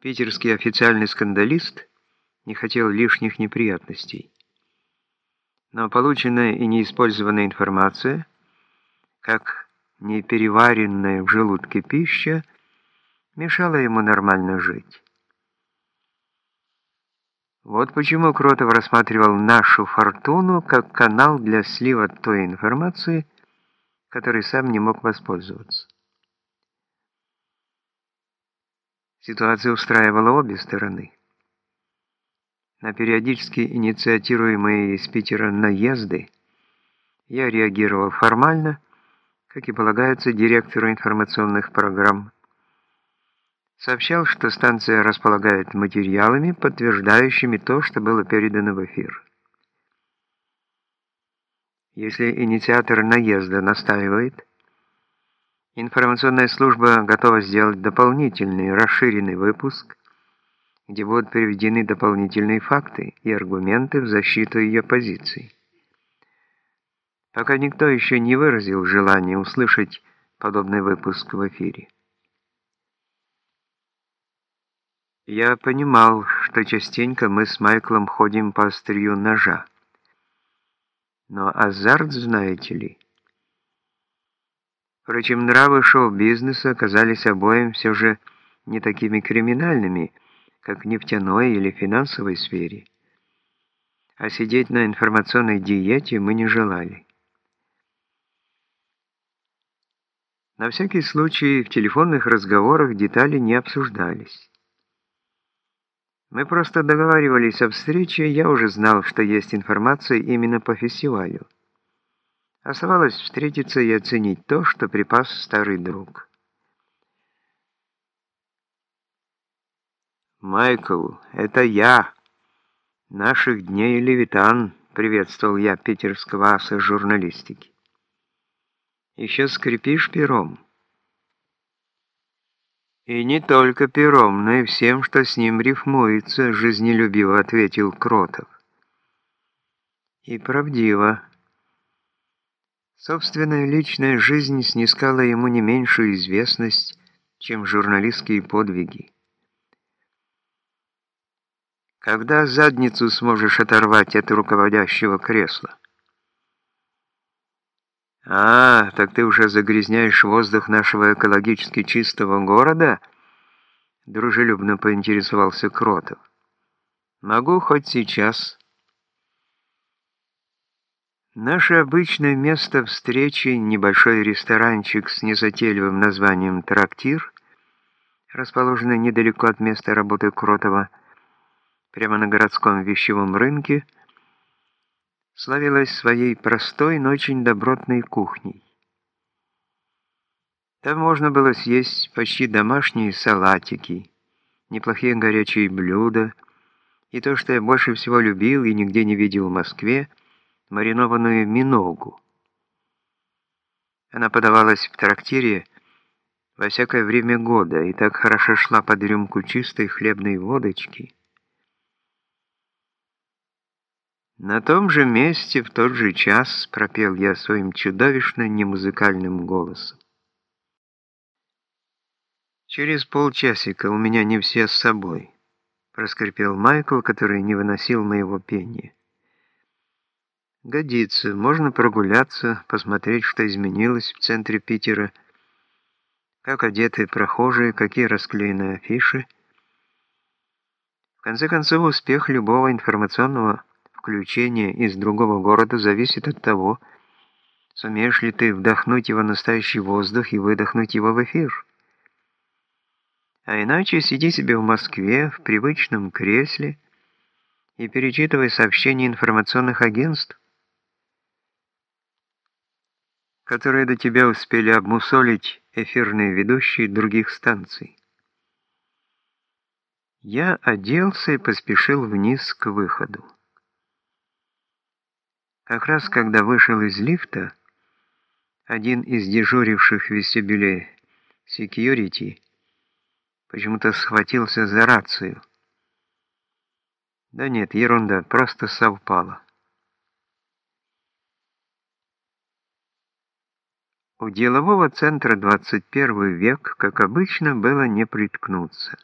Питерский официальный скандалист не хотел лишних неприятностей. Но полученная и неиспользованная информация, как непереваренная в желудке пища, мешала ему нормально жить. Вот почему Кротов рассматривал нашу «Фортуну» как канал для слива той информации, которой сам не мог воспользоваться. Ситуация устраивала обе стороны. На периодически инициируемые из Питера наезды я реагировал формально, как и полагается директору информационных программ. Сообщал, что станция располагает материалами, подтверждающими то, что было передано в эфир. Если инициатор наезда настаивает, Информационная служба готова сделать дополнительный расширенный выпуск, где будут приведены дополнительные факты и аргументы в защиту ее позиций. Пока никто еще не выразил желания услышать подобный выпуск в эфире. Я понимал, что частенько мы с Майклом ходим по острию ножа. Но азарт, знаете ли, Впрочем, нравы шоу-бизнеса оказались обоим все же не такими криминальными, как в нефтяной или финансовой сфере. А сидеть на информационной диете мы не желали. На всякий случай в телефонных разговорах детали не обсуждались. Мы просто договаривались о встрече, я уже знал, что есть информация именно по фестивалю. Оставалось встретиться и оценить то, что припас старый друг. «Майкл, это я!» «Наших дней Левитан», — приветствовал я питерского аса журналистики. «Еще скрипишь пером?» «И не только пером, но и всем, что с ним рифмуется», — жизнелюбиво ответил Кротов. «И правдиво». Собственная личная жизнь снискала ему не меньшую известность, чем журналистские подвиги. Когда задницу сможешь оторвать от руководящего кресла? А, так ты уже загрязняешь воздух нашего экологически чистого города? Дружелюбно поинтересовался Кротов. Могу хоть сейчас. Наше обычное место встречи – небольшой ресторанчик с незатейливым названием «Трактир», расположенный недалеко от места работы Кротова, прямо на городском вещевом рынке, славилась своей простой, но очень добротной кухней. Там можно было съесть почти домашние салатики, неплохие горячие блюда, и то, что я больше всего любил и нигде не видел в Москве – маринованную миногу. Она подавалась в трактире во всякое время года и так хорошо шла под рюмку чистой хлебной водочки. На том же месте в тот же час пропел я своим чудовищно немузыкальным голосом. «Через полчасика у меня не все с собой», — проскрипел Майкл, который не выносил моего пения. Годится. Можно прогуляться, посмотреть, что изменилось в центре Питера, как одеты прохожие, какие расклеены афиши. В конце концов, успех любого информационного включения из другого города зависит от того, сумеешь ли ты вдохнуть его настоящий воздух и выдохнуть его в эфир. А иначе сиди себе в Москве, в привычном кресле, и перечитывай сообщения информационных агентств, которые до тебя успели обмусолить эфирные ведущие других станций. Я оделся и поспешил вниз к выходу. Как раз когда вышел из лифта, один из дежуривших в вестибюле секьюрити почему-то схватился за рацию. Да нет, ерунда, просто совпало. У делового центра 21 век, как обычно, было не приткнуться.